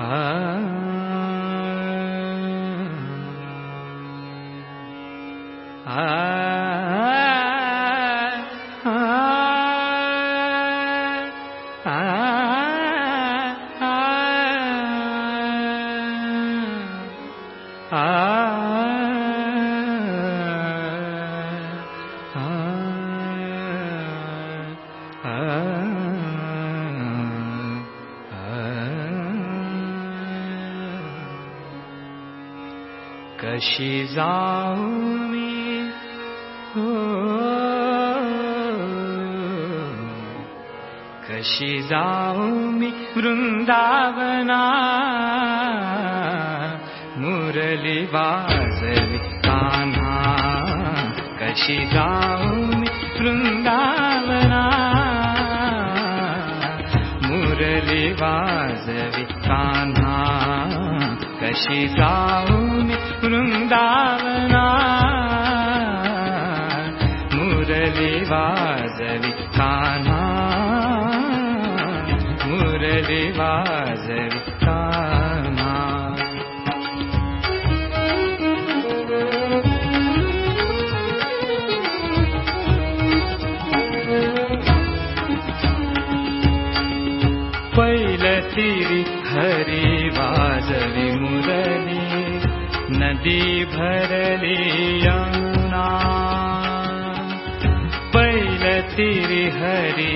Ah. कशी जाऊ मी हो कशी जाऊ मी वृंदावना मुरली वाजवी कान्हा। कशी जाऊ मी वृंदावना मुरली वाजवी कशी जाऊ वृन्दावना मुरली वाजवी काना मुरली वाजवी काना पैलतिरि हरि वाजवी मुरली नदी भरली यमुना पैल तिरि हरि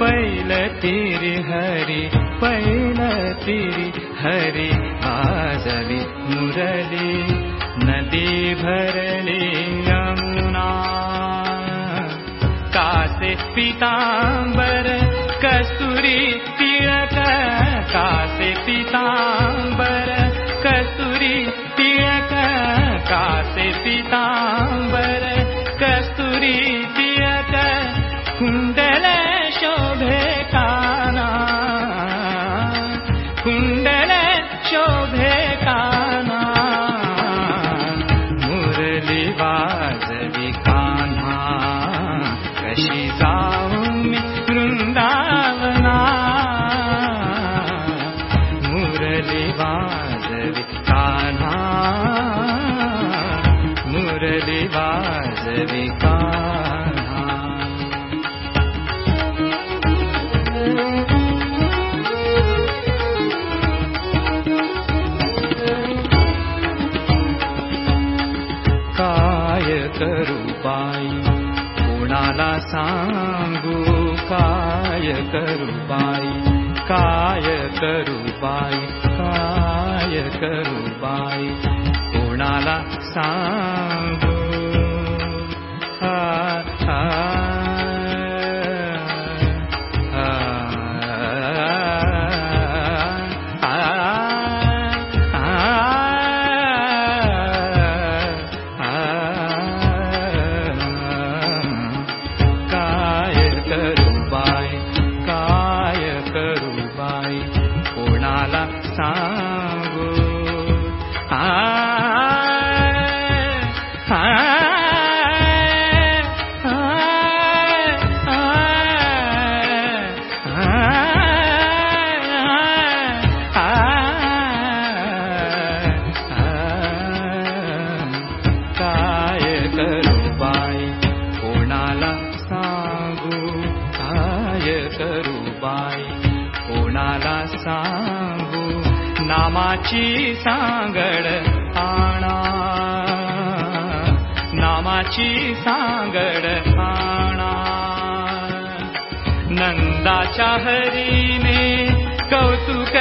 पैल तिरि हरि पैल तिरि हरि आजलि मुरली नदी भरली यमुना कासे पीताम्बर कस्तूरी கண்ட काय करू बाई काय आ, आ, आ, नामाची सांगड आणा. नामाची सांगड आणा. नंदाच्या हरीने कौतुक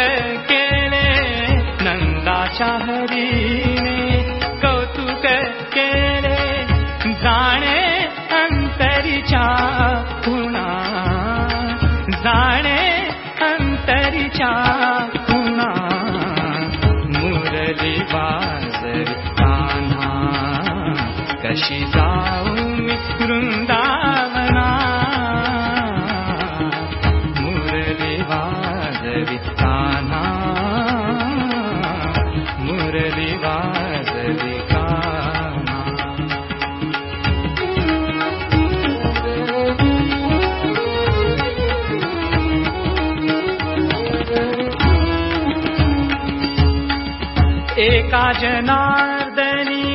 एका जनार्दनी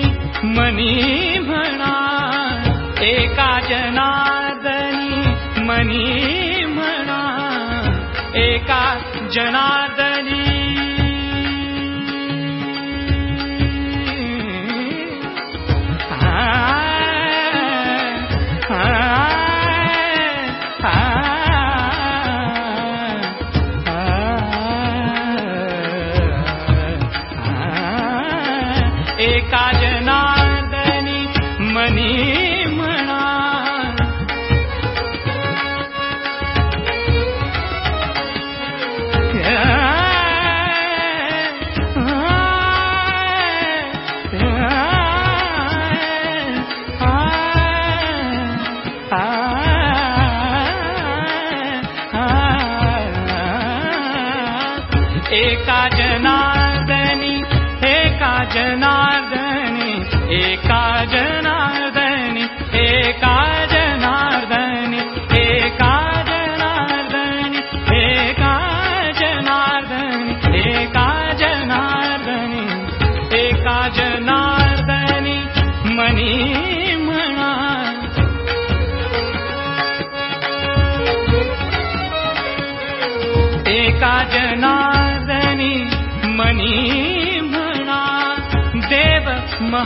मनी म्हणा एका जनार्दनी मनी म्हणा एका जनार्दनी का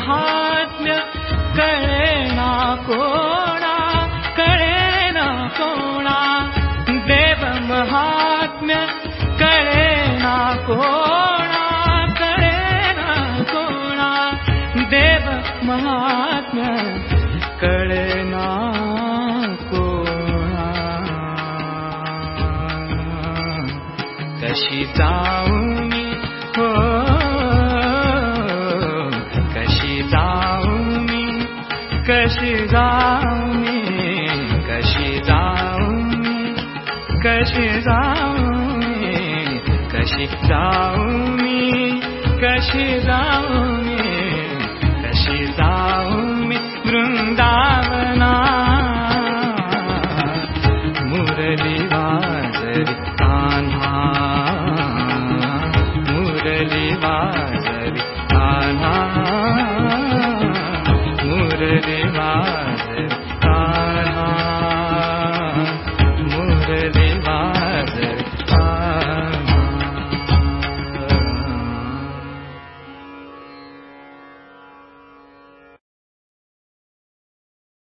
महात्म्य कळेना कोणा कळेना कोणा। देव महात्म्य कळेना कोणा कळेना कोणा। देव महात्म्य कळेना कोणा। कशी जाऊ कशी जाऊ मी कशी जाऊ मी कशी कशी मी वृंदावन